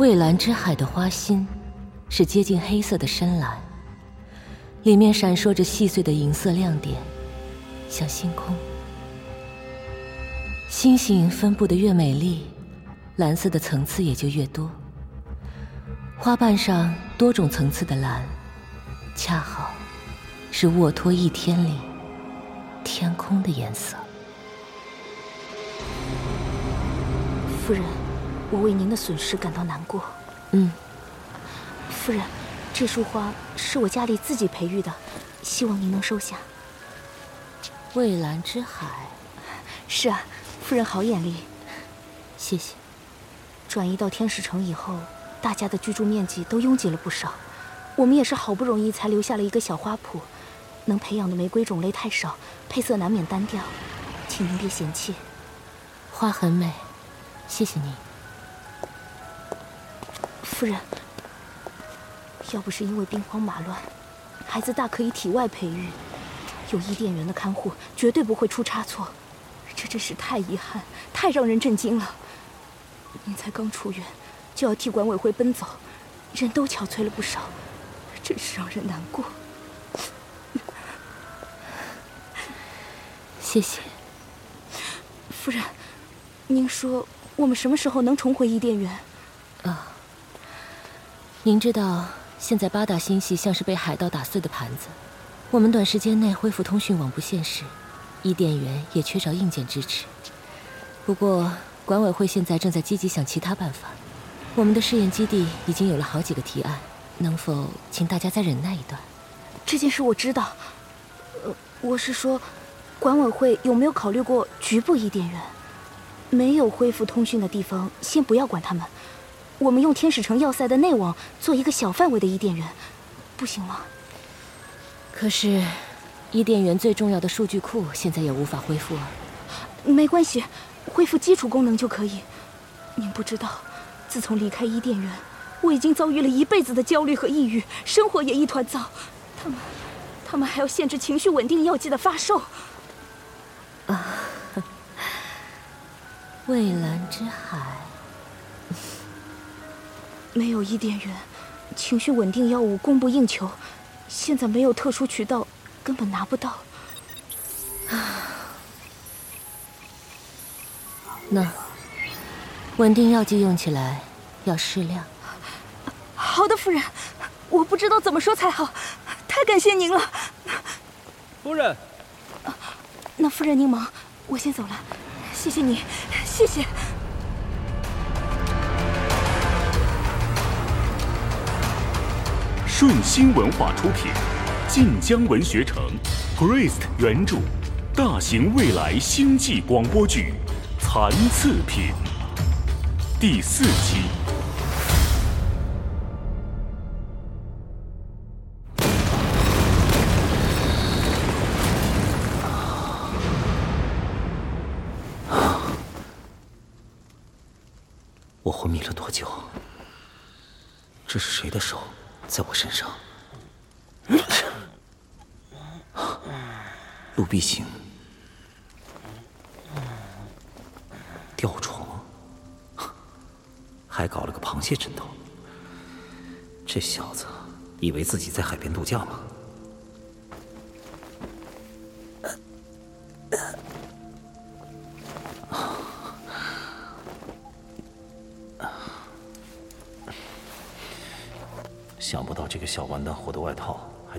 蔚蓝之海的花心是接近黑色的深蓝，里面闪烁着细碎的银色亮点，像星空。星星分布的越美丽，蓝色的层次也就越多。花瓣上多种层次的蓝，恰好是沃托一天里天空的颜色。夫人，我为您的损失感到难过。嗯，夫人，这束花是我家里自己培育的，希望您能收下。蔚蓝之海，是啊。夫人好眼力，谢谢。转移到天使城以后，大家的居住面积都拥挤了不少。我们也是好不容易才留下了一个小花圃，能培养的玫瑰种类太少，配色难免单调，请您别嫌弃。花很美，谢谢您。夫人，要不是因为兵荒马乱，孩子大可以体外培育，有伊甸园的看护，绝对不会出差错。这真是太遗憾，太让人震惊了。您才刚出院，就要替管委会奔走，人都憔悴了不少，真是让人难过。谢谢，夫人。您说我们什么时候能重回伊甸园？啊，您知道，现在八大星系像是被海盗打碎的盘子，我们短时间内恢复通讯网不现实。伊甸园也缺少硬件支持，不过管委会现在正在积极想其他办法。我们的试验基地已经有了好几个提案，能否请大家再忍耐一段？这件事我知道。呃，我是说，管委会有没有考虑过局部伊甸园？没有恢复通讯的地方，先不要管他们。我们用天使城要塞的内网做一个小范围的伊甸园，不行吗？可是。伊甸园最重要的数据库现在也无法恢复啊。没关系，恢复基础功能就可以。您不知道，自从离开伊甸园，我已经遭遇了一辈子的焦虑和抑郁，生活也一团糟。他们，他们还要限制情绪稳定药剂的发售。啊，蔚蓝之海，没有伊甸园，情绪稳定药物供不应求，现在没有特殊渠道。根本拿不到。那稳定药剂用起来要适量。好的，夫人，我不知道怎么说才好，太感谢您了。夫人，那夫人您忙，我先走了，谢谢你，谢谢。顺心文化出品。晋江文学城，Priest 原著，大型未来星际广播剧《残次品》第四期。我昏迷了多久？这是谁的手在我身上？陆必行，吊床，还搞了个螃蟹枕头。这小子以为自己在海边度假吗？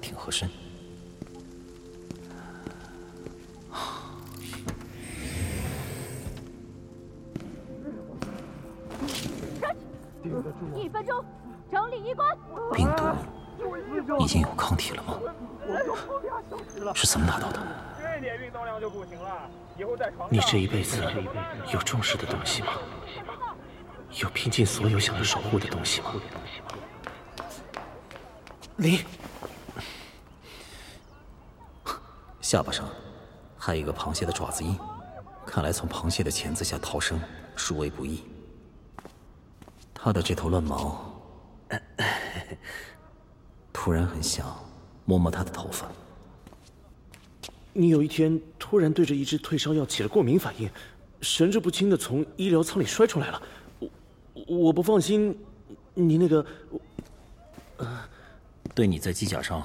挺合身。一分钟，整理衣冠。病毒已经有抗体了吗？是怎么拿到的？你这一辈子有重视的东西吗？有拼尽所有想要守护的东西吗？你下巴上还有一个螃蟹的爪子印，看来从螃蟹的钳子下逃生殊为不易。他的这头乱毛，突然很想摸摸他的头发。你有一天突然对着一支退烧药起了过敏反应，神志不清的从医疗舱里摔出来了。我我不放心，你那个，对你在机甲上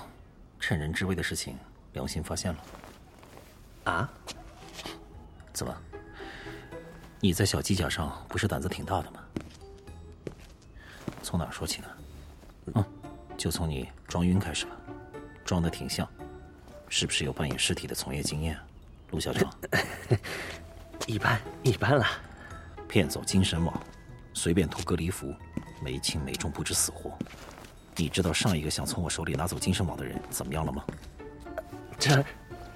趁人之危的事情，良心发现了。啊？怎么？你在小机甲上不是胆子挺大的吗？从哪儿说起呢？嗯，就从你装晕开始吧。装的挺像，是不是有扮演尸体的从业经验？陆校长，一般一般了。骗走精神网，随便脱隔离服，没轻没重不知死活。你知道上一个想从我手里拿走精神网的人怎么样了吗？这，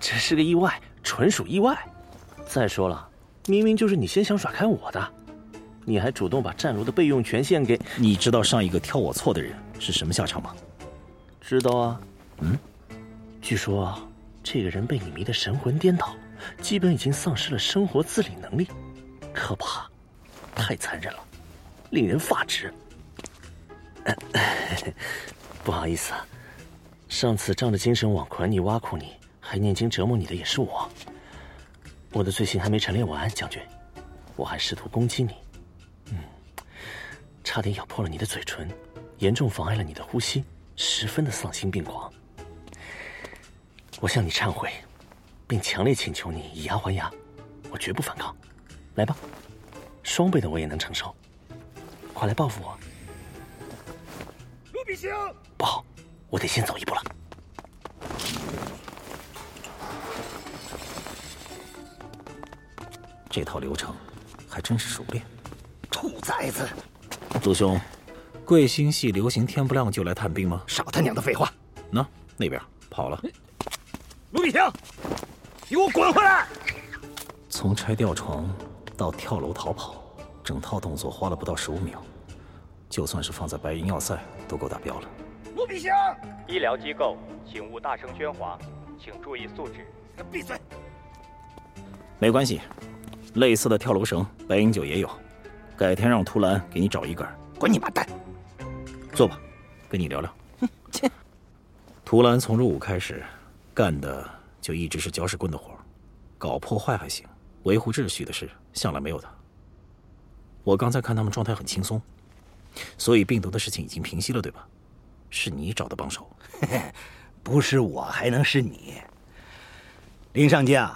这是个意外，纯属意外。再说了，明明就是你先想甩开我的，你还主动把战炉的备用权限给……你知道上一个挑我错的人是什么下场吗？知道啊。嗯，据说这个人被你迷得神魂颠倒，基本已经丧失了生活自理能力，可怕，太残忍了，令人发指。不好意思，上次仗着精神网捆你、挖苦你，还念经折磨你的也是我。我的罪行还没陈列完，将军，我还试图攻击你，嗯，差点咬破了你的嘴唇，严重妨碍了你的呼吸，十分的丧心病狂。我向你忏悔，并强烈请求你以牙还牙，我绝不反抗。来吧，双倍的我也能承受。快来报复我！卢比星，不好，我得先走一步了。这套流程还真是熟练。兔崽子！陆兄，贵星系流行天不亮就来探病吗？少他娘的废话！那，那边跑了。卢比星，给我滚回来！从拆吊床到跳楼逃跑，整套动作花了不到十五秒，就算是放在白银要塞都够达标了。卢比星，医疗机构，请勿大声喧哗，请注意素质。闭嘴！没关系，类似的跳楼绳白银九也有，改天让图兰给你找一根。滚你妈蛋！坐吧，跟你聊聊。哼，切。图兰从入伍开始。干的就一直是搅屎棍的活搞破坏还行，维护秩序的事向来没有他。我刚才看他们状态很轻松，所以病毒的事情已经平息了，对吧？是你找的帮手，不是我还能是你？林上将，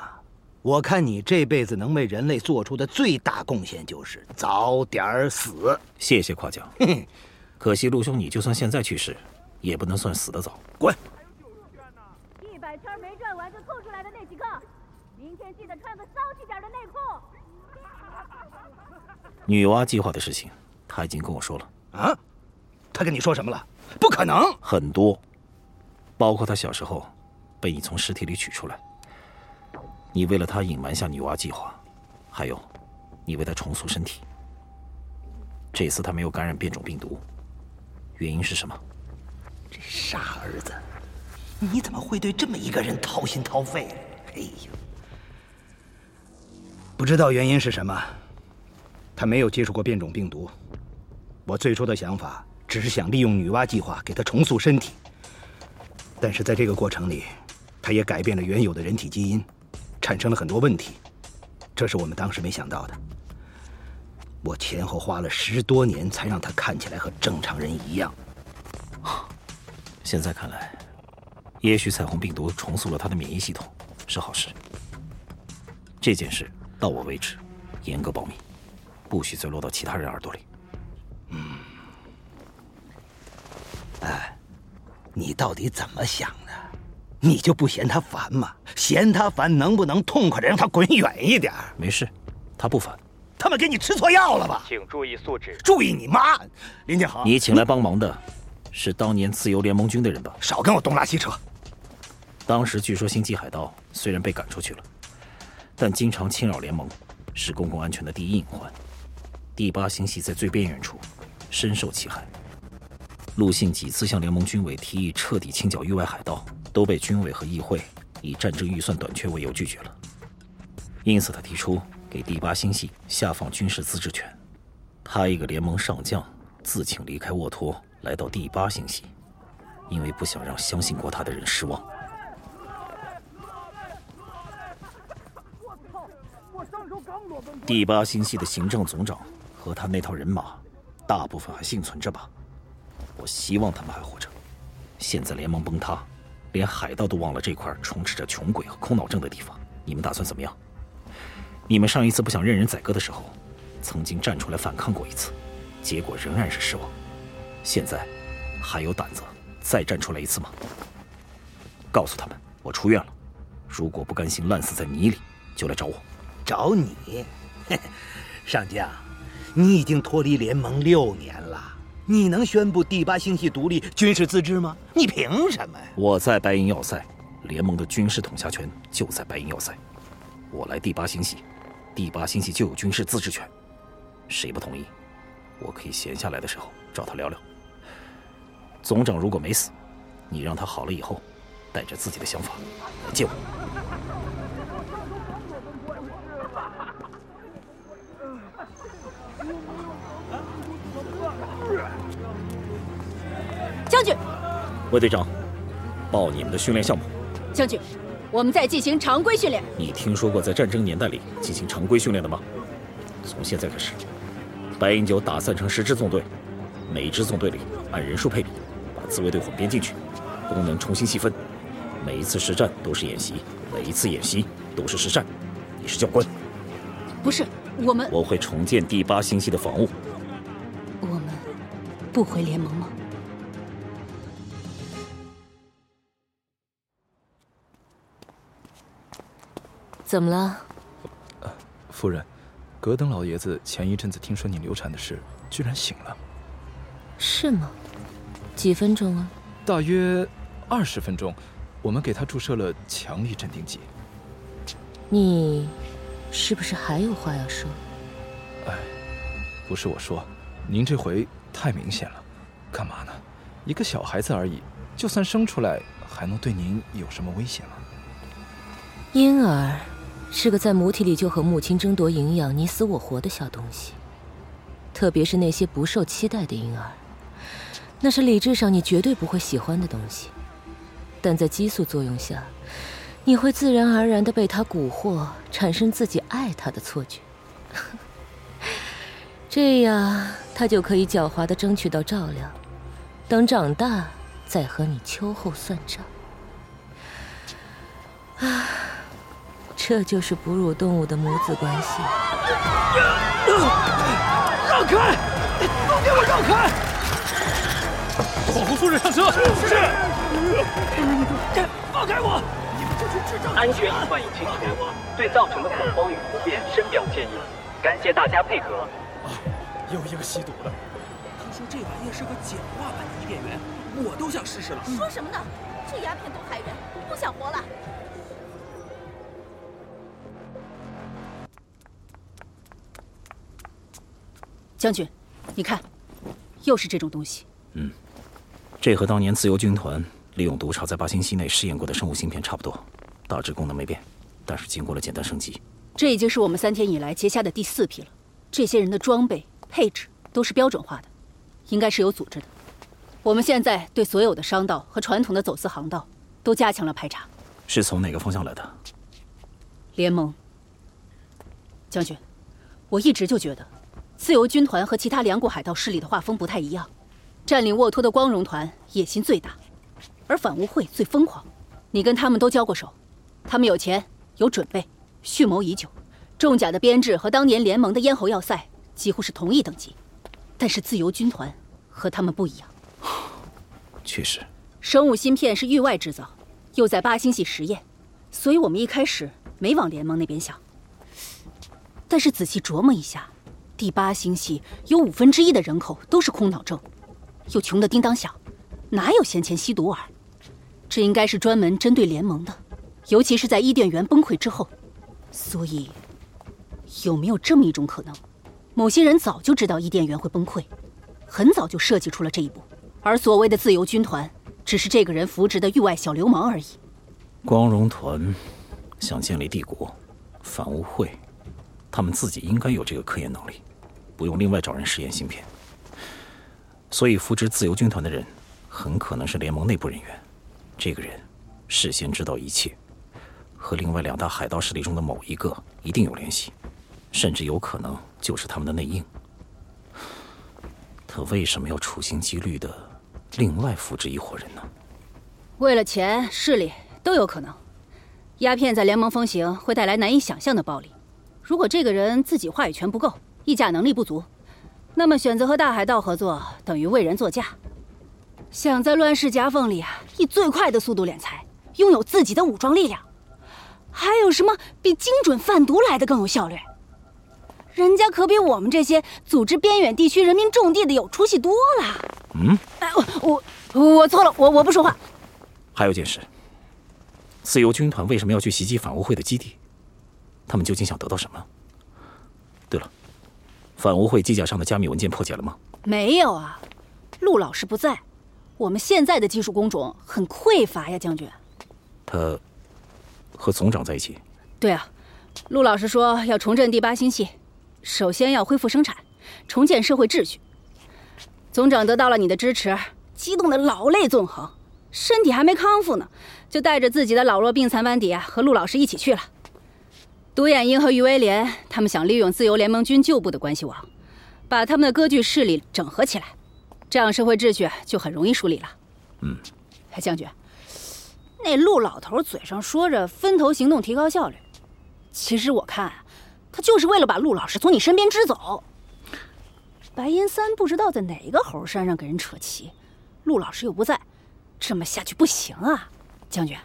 我看你这辈子能为人类做出的最大贡献就是早点死。谢谢夸奖，可惜陆兄，你就算现在去世，也不能算死得早。滚！一百圈没转完就吐出来的那几个，明天记得穿个骚气点的内裤。女娲计划的事情，他已经跟我说了。啊？他跟你说什么了？不可能。很多，包括他小时候被你从尸体里取出来，你为了他隐瞒下女娲计划，还有，你为他重塑身体。这次他没有感染变种病毒，原因是什么？这傻儿子。你怎么会对这么一个人掏心掏肺？哎呀，不知道原因是什么，他没有接触过变种病毒。我最初的想法只是想利用女娲计划给他重塑身体，但是在这个过程里，他也改变了原有的人体基因，产生了很多问题，这是我们当时没想到的。我前后花了十多年才让他看起来和正常人一样。现在看来。也许彩虹病毒重塑了他的免疫系统，是好事。这件事到我为止，严格保密，不许再落到其他人耳朵里。嗯，哎，你到底怎么想的？你就不嫌他烦吗？嫌他烦，能不能痛快的让他滚远一点？没事，他不烦。他们给你吃错药了吧？请注意素质。注意你妈！林建豪，你请来帮忙的，是当年自由联盟军的人吧？少跟我东拉西扯。当时据说星际海盗虽然被赶出去了，但经常侵扰联盟，是公共安全的第一隐患。第八星系在最边缘处，深受其害。陆信几次向联盟军委提议彻底清剿域外海盗，都被军委和议会以战争预算短缺为由拒绝了。因此，他提出给第八星系下放军事自治权。他一个联盟上将自请离开沃托，来到第八星系，因为不想让相信过他的人失望。第八星系的行政总长和他那套人马，大部分还幸存着吧？我希望他们还活着。现在联盟崩塌，连海盗都忘了这块充斥着穷鬼和空脑症的地方，你们打算怎么样？你们上一次不想任人宰割的时候，曾经站出来反抗过一次，结果仍然是失望。现在还有胆子再站出来一次吗？告诉他们，我出院了。如果不甘心烂死在泥里，就来找我。找你？上将，你已经脱离联盟六年了，你能宣布第八星系独立、军事自治吗？你凭什么呀？我在白银要塞，联盟的军事统辖权就在白银要塞。我来第八星系，第八星系就有军事自治权。谁不同意，我可以闲下来的时候找他聊聊。总长如果没死，你让他好了以后，带着自己的想法来见我。将军，魏队长，报你们的训练项目。将军，我们在进行常规训练。你听说过在战争年代里进行常规训练的吗？从现在开始，白银九打散成十支纵队，每一支纵队里按人数配比，把自卫队混编进去，功能重新细分。每一次实战都是演习，每一次演习都是实战。你是教官？不是，我们我会重建第八星系的防务。我们不回联盟吗？怎么了，夫人？格登老爷子前一阵子听说你流产的事，居然醒了。是吗？几分钟啊？大约二十分钟。我们给他注射了强力镇定剂。你是不是还有话要说？哎，不是我说，您这回太明显了。干嘛呢？一个小孩子而已，就算生出来，还能对您有什么威胁吗？婴儿。是个在母体里就和母亲争夺营养、你死我活的小东西，特别是那些不受期待的婴儿，那是理智上你绝对不会喜欢的东西。但在激素作用下，你会自然而然的被他蛊惑，产生自己爱他的错觉。这样，他就可以狡猾的争取到照料，等长大再和你秋后算账。啊。这就是哺乳动物的母子关系。让开！都给我！让开！保护夫人上车。是。放开我！你们这群智障！安全隐患已清楚，对造成的恐慌与不便深表歉意，感谢大家配合。啊，又一个吸毒的。听说这玩意是个简化版的伊甸园，我！都想试试了。说什么呢？这鸦片都害人，不想活了。将军，你看，又是这种东西。嗯，这和当年自由军团利用毒草在八星系内试验过的生物芯片差不多，大致功能没变，但是经过了简单升级。这已经是我们三天以来截下的第四批了。这些人的装备配置都是标准化的，应该是有组织的。我们现在对所有的商道和传统的走私航道都加强了排查。是从哪个方向来的？联盟。将军，我一直就觉得。自由军团和其他两股海盗势力的画风不太一样，占领沃托的光荣团野心最大，而反乌会最疯狂。你跟他们都交过手，他们有钱有准备，蓄谋已久，重甲的编制和当年联盟的咽喉要塞几乎是同一等级。但是自由军团和他们不一样，确实，生物芯片是域外制造，又在八星系实验，所以我们一开始没往联盟那边想。但是仔细琢磨一下。第八星系有五分之一的人口都是空脑症，又穷得叮当响，哪有闲钱吸毒玩？这应该是专门针对联盟的，尤其是在伊甸园崩溃之后。所以，有没有这么一种可能，某些人早就知道伊甸园会崩溃，很早就设计出了这一步，而所谓的自由军团，只是这个人扶植的域外小流氓而已。光荣团想建立帝国，反污会。他们自己应该有这个科研能力，不用另外找人实验芯片。所以扶植自由军团的人，很可能是联盟内部人员。这个人事先知道一切，和另外两大海盗势力中的某一个一定有联系，甚至有可能就是他们的内应。他为什么要处心积虑的另外复制一伙人呢？为了钱、势力都有可能。鸦片在联盟风行会带来难以想象的暴力。如果这个人自己话语权不够，议价能力不足，那么选择和大海盗合作等于为人作嫁。想在乱世夹缝里啊，以最快的速度敛财，拥有自己的武装力量，还有什么比精准贩毒来的更有效率？人家可比我们这些组织边远地区人民种地的有出息多了。嗯，哎，我我我错了，我我不说话。还有件事，自由军团为什么要去袭击反乌会的基地？他们究竟想得到什么？对了，反乌会机甲上的加密文件破解了吗？没有啊，陆老师不在，我们现在的技术工种很匮乏呀，将军。他和总长在一起。对啊，陆老师说要重振第八星系，首先要恢复生产，重建社会秩序。总长得到了你的支持，激动的老泪纵横，身体还没康复呢，就带着自己的老弱病残班底啊，和陆老师一起去了。独眼鹰和于威廉，他们想利用自由联盟军旧部的关系网，把他们的割据势力整合起来，这样社会秩序就很容易梳理了。嗯，将军，那陆老头嘴上说着分头行动提高效率，其实我看他就是为了把陆老师从你身边支走。白银三不知道在哪个猴山上给人扯旗，陆老师又不在，这么下去不行啊！将军，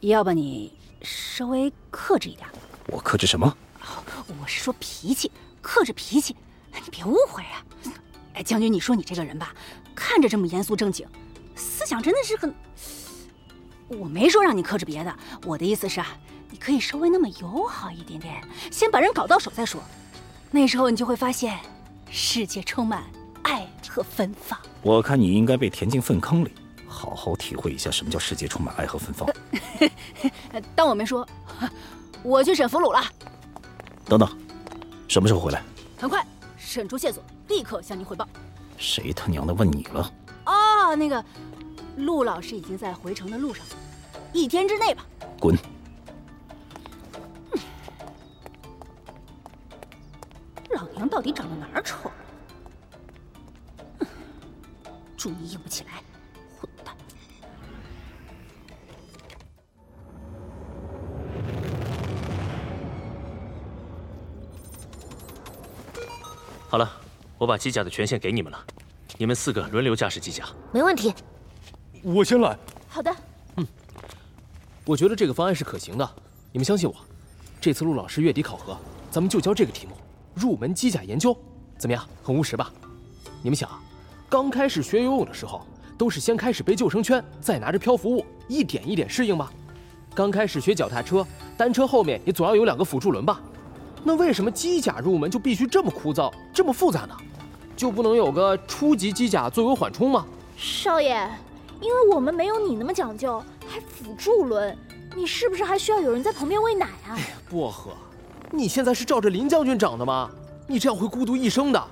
要不你稍微克制一点。我克制什么？我是说脾气，克制脾气，你别误会啊！哎，将军，你说你这个人吧，看着这么严肃正经，思想真的是很……我没说让你克制别的，我的意思是啊，你可以稍微那么友好一点点，先把人搞到手再说，那时候你就会发现。世界充满爱和芬芳。我看你应该被填进粪坑里，好好体会一下什么叫世界充满爱和芬芳。当我没说，我去审俘虏了。等等，什么时候回来？很快，审出线索，立刻向您汇报。谁他娘的问你了？哦，那个，陆老师已经在回城的路上，一天之内吧。滚。老娘到底长到哪儿丑？注意硬不起来，好了，我把机甲的权限给你们了，你们四个轮流驾驶机甲。没问题。我先来。好的。嗯，我觉得这个方案是可行的，你们相信我。这次陆老师月底考核，咱们就教这个题目。入门机甲研究怎么样？很务实吧？你们想，刚开始学游泳的时候，都是先开始背救生圈，再拿着漂浮物，一点一点适应吧。刚开始学脚踏车，单车后面也总要有两个辅助轮吧？那为什么机甲入门就必须这么枯燥、这么复杂呢？就不能有个初级机甲作为缓冲吗？少爷，因为我们没有你那么讲究，还辅助轮，你是不是还需要有人在旁边喂奶啊？哎呀薄荷。你现在是照着林将军长的吗？你这样会孤独一生的。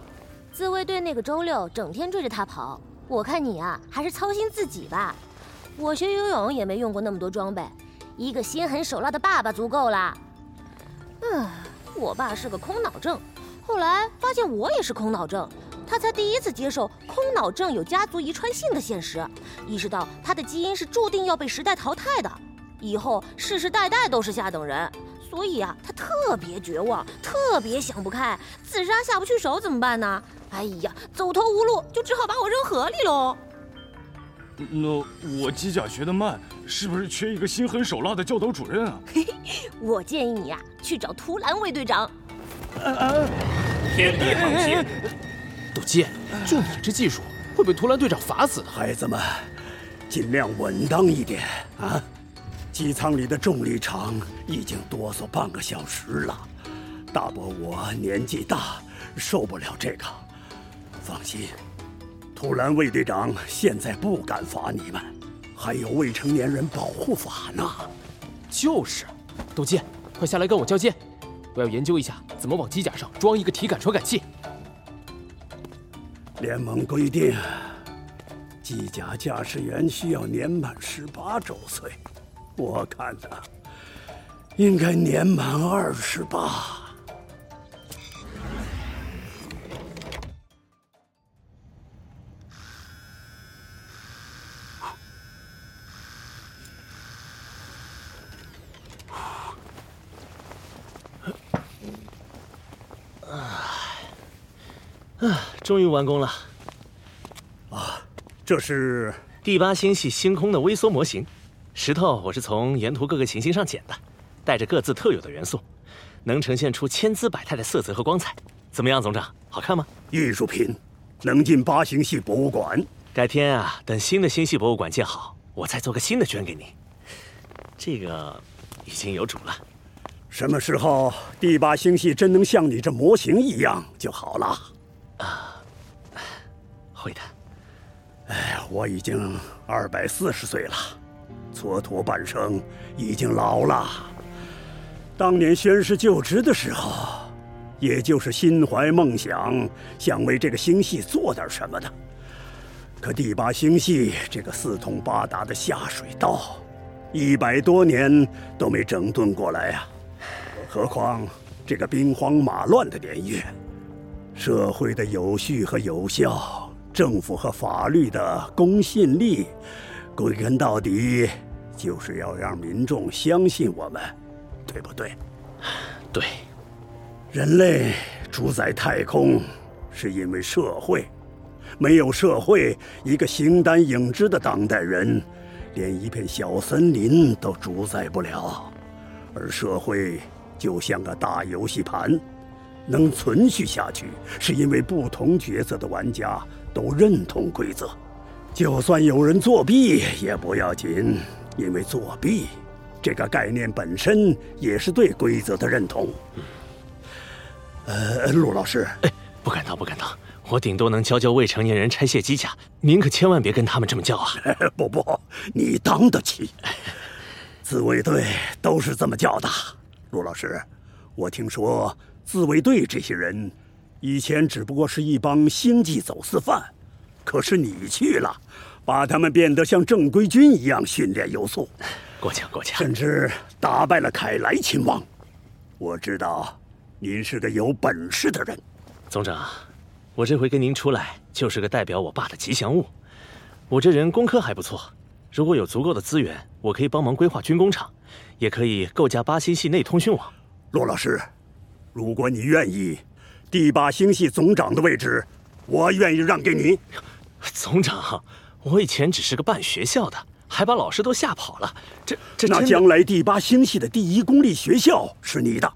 自卫队那个周六整天追着他跑，我看你啊，还是操心自己吧。我学游泳也没用过那么多装备，一个心狠手辣的爸爸足够了。嗯，我爸是个空脑症，后来发现我也是空脑症，他才第一次接受空脑症有家族遗传性的现实，意识到他的基因是注定要被时代淘汰的，以后世世代代都是下等人。所以啊，他特别绝望，特别想不开，自杀下不去手，怎么办呢？哎呀，走投无路，就只好把我扔河里喽。那我机甲学得慢，是不是缺一个心狠手辣的教导主任啊？嘿嘿，我建议你呀，去找图兰卫队长。天地航行，斗鸡，就你这技术，会被图兰队长罚死的。孩子们，尽量稳当一点啊！机舱里的重力场已经哆嗦半个小时了，大伯我年纪大，受不了这个。放心，图兰卫队长现在不敢罚你们，还有未成年人保护法呢。就是，斗鸡，快下来跟我交接，我要研究一下怎么往机甲上装一个体感传感器。联盟规定，机甲驾驶员需要年满十八周岁。我看呐，应该年满二十八。终于完工了。啊，这是第八星系星空的微缩模型。石头我是从沿途各个行星上捡的，带着各自特有的元素，能呈现出千姿百态的色泽和光彩。怎么样，总长？好看吗？艺术品，能进八星系博物馆。改天啊，等新的星系博物馆建好，我再做个新的捐给你。这个已经有主了。什么时候第八星系真能像你这模型一样就好了？啊，会的。哎，我已经二百四十岁了，蹉跎半生，已经老了。当年宣誓就职的时候，也就是心怀梦想，想为这个星系做点什么的。可第八星系这个四通八达的下水道，一百多年都没整顿过来呀。何况这个兵荒马乱的年月，社会的有序和有效，政府和法律的公信力，归根到底就是要让民众相信我们，对不对？对。人类主宰太空，是因为社会。没有社会，一个形单影只的当代人，连一片小森林都主宰不了。而社会。就像个大游戏盘，能存续下去，是因为不同角色的玩家都认同规则。就算有人作弊也不要紧，因为作弊这个概念本身也是对规则的认同。呃，陆老师，哎，不敢当，不敢当，我顶多能教教未成年人拆卸机甲，您可千万别跟他们这么叫啊！不不，你当得起。自卫队都是这么叫的。陆老师，我听说自卫队这些人以前只不过是一帮星际走私犯，可是你去了，把他们变得像正规军一样训练有素，过奖过奖，甚至打败了凯莱亲王。我知道您是个有本事的人，总长，我这回跟您出来就是个代表我爸的吉祥物。我这人工科还不错，如果有足够的资源，我可以帮忙规划军工厂。也可以构架巴西系内通讯网，骆老师，如果你愿意，第八星系总长的位置，我愿意让给您。总长，我以前只是个办学校的，还把老师都吓跑了。这这那将来第八星系的第一公立学校是你的，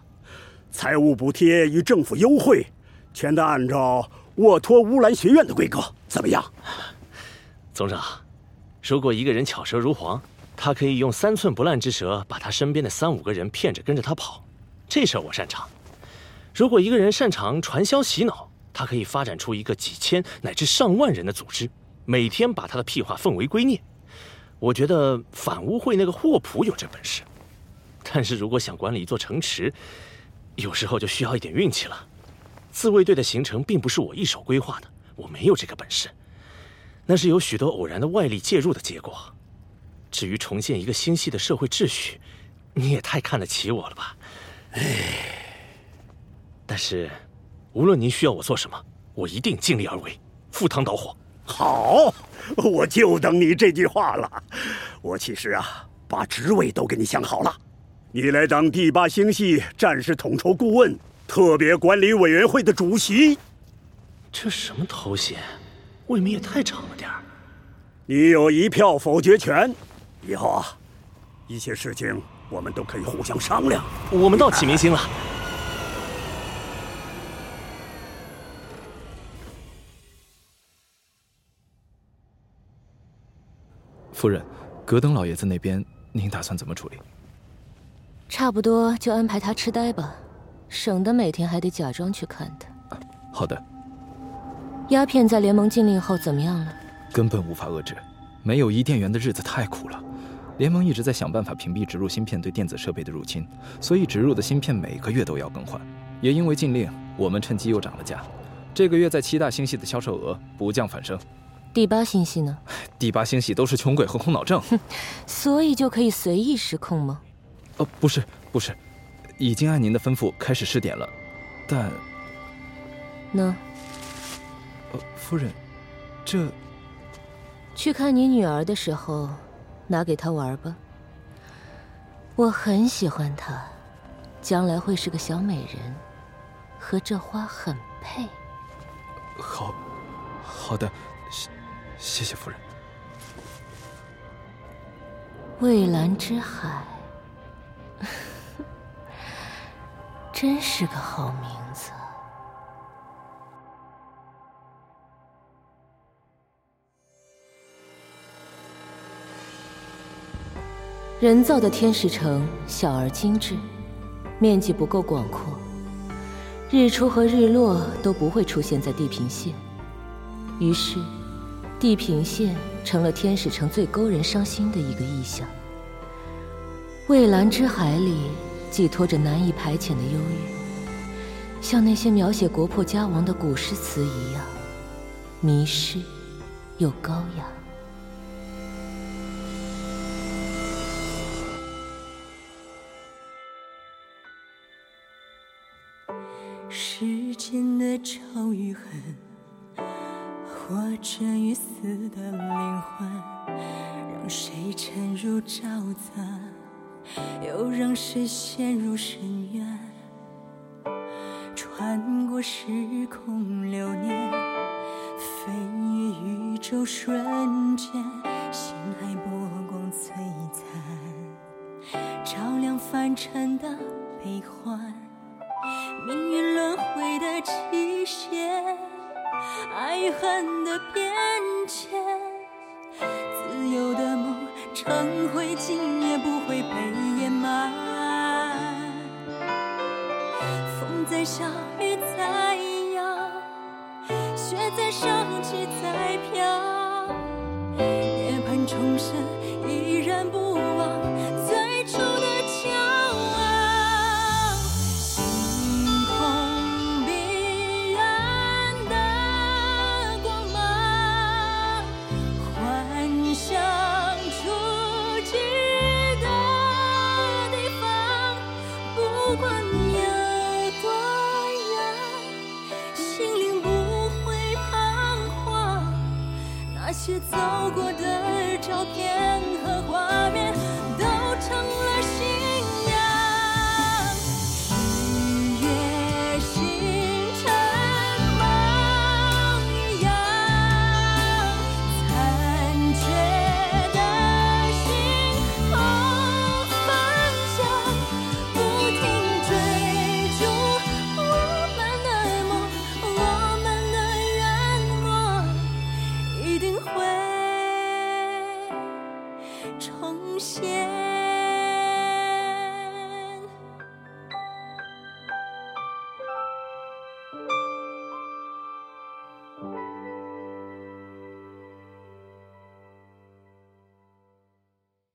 财务补贴与政府优惠，全都按照沃托乌兰学院的规格，怎么样？总长，如果一个人巧舌如簧。他可以用三寸不烂之舌把他身边的三五个人骗着跟着他跑，这事儿我擅长。如果一个人擅长传销洗脑，他可以发展出一个几千乃至上万人的组织，每天把他的屁话奉为圭臬。我觉得反污会那个霍普有这本事，但是如果想管理一座城池，有时候就需要一点运气了。自卫队的形成并不是我一手规划的，我没有这个本事，那是有许多偶然的外力介入的结果。至于重建一个星系的社会秩序，你也太看得起我了吧？哎，但是，无论您需要我做什么，我一定尽力而为，赴汤蹈火。好，我就等你这句话了。我其实啊，把职位都给你想好了，你来当第八星系战士统筹顾问、特别管理委员会的主席。这什么头衔？未免也太长了点儿。你有一票否决权。以后啊，一些事情我们都可以互相商量。我们到启明星了，夫人，格登老爷子那边您打算怎么处理？差不多就安排他痴呆吧，省得每天还得假装去看他。好的。鸦片在联盟禁令后怎么样了？根本无法遏制，没有伊甸园的日子太苦了。联盟一直在想办法屏蔽植入芯片对电子设备的入侵，所以植入的芯片每个月都要更换。也因为禁令，我们趁机又涨了价。这个月在七大星系的销售额不降反升。第八星系呢？第八星系都是穷鬼和空脑症，所以就可以随意失控吗？哦，不是，不是，已经按您的吩咐开始试点了，但……呢？呃，夫人，这……去看你女儿的时候。拿给她玩吧，我很喜欢她，将来会是个小美人，和这花很配。好，好的，谢谢夫人。蔚蓝之海，真是个好名字。人造的天使城小而精致，面积不够广阔，日出和日落都不会出现在地平线，于是，地平线成了天使城最勾人伤心的一个意象。蔚蓝之海里寄托着难以排遣的忧郁，像那些描写国破家亡的古诗词一样，迷失又高雅。世间的仇与恨，活着与死的灵魂，让谁沉入沼泽，又让谁陷入深渊。穿过时空流年，飞越宇宙瞬间，星海波光璀璨，照亮凡尘的悲欢。命运轮回的极限，爱恨的变迁，自由的梦成灰烬也不会被掩埋。风在笑，雨在摇，雪在升起在飘，涅槃重生，依然不忘些走过的照片和画面，